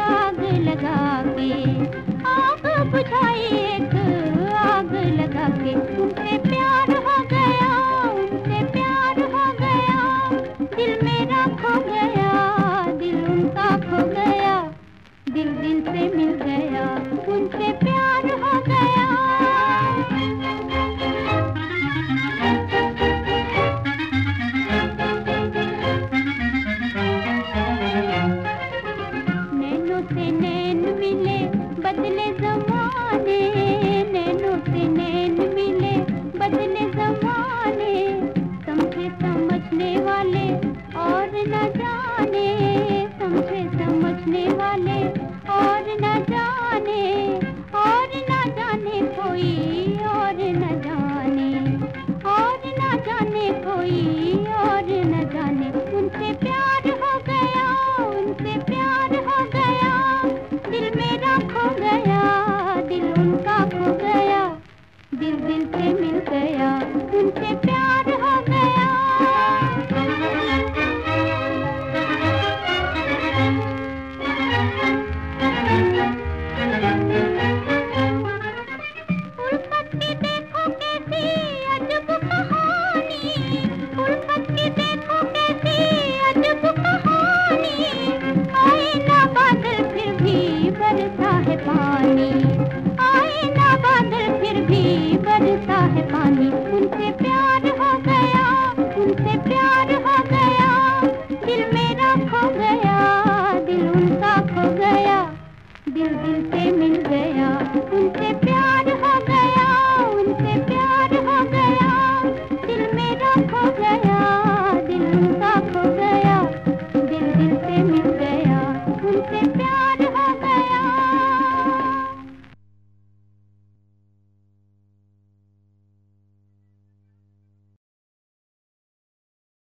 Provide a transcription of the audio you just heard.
आग लगा के। आग प्यार हो गया, उनसे प्यार हो गया। दिल मेरा खो गया, दिल उनका खो गया। दिल दिल से मिल गया, उनसे प्यार हो गया। नैनो से नैनो दिल दिल से मिल गया। उनसे